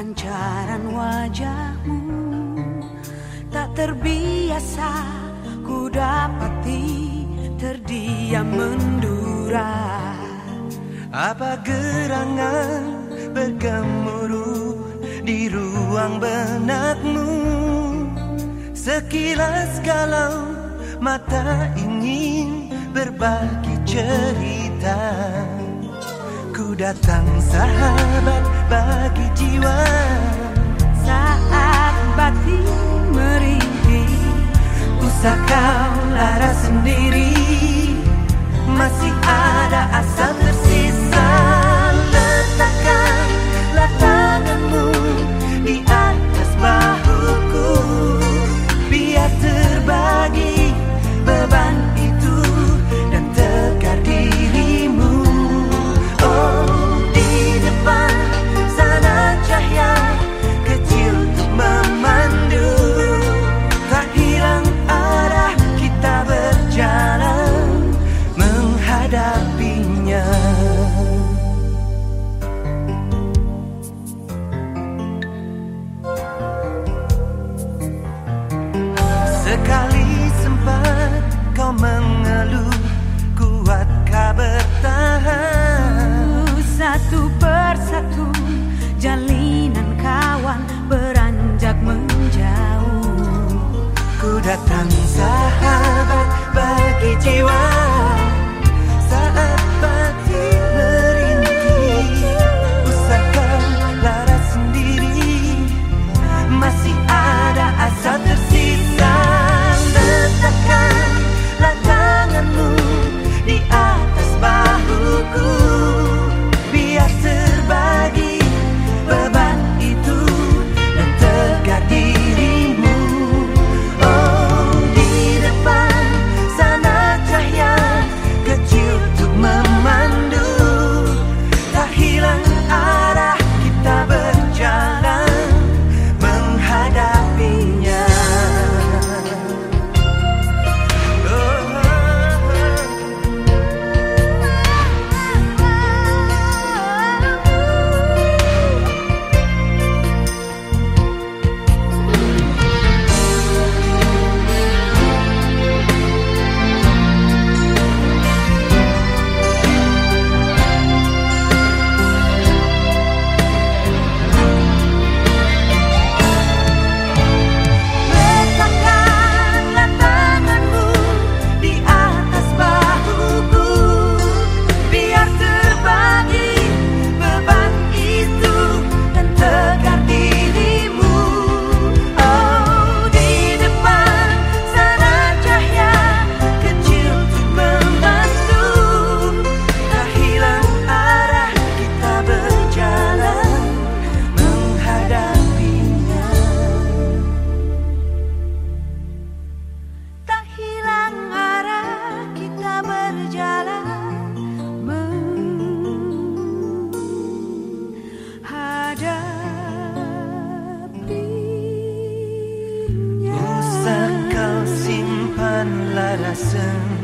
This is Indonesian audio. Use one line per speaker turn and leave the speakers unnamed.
Pancaran wajahmu. Tak terbiasa ku dapati terdiam mendura.
Apa gerangan bergemuruh di ruang benakmu? Sekilas kalau mata ingin berbagi cerita datang sahabat bagi jiwa.
Saat batin merintih
Usah kau lara sendiri. Masih ada asa
bersatu Jalinan kawan beranjak menjauh.
Ku datang saja dancing.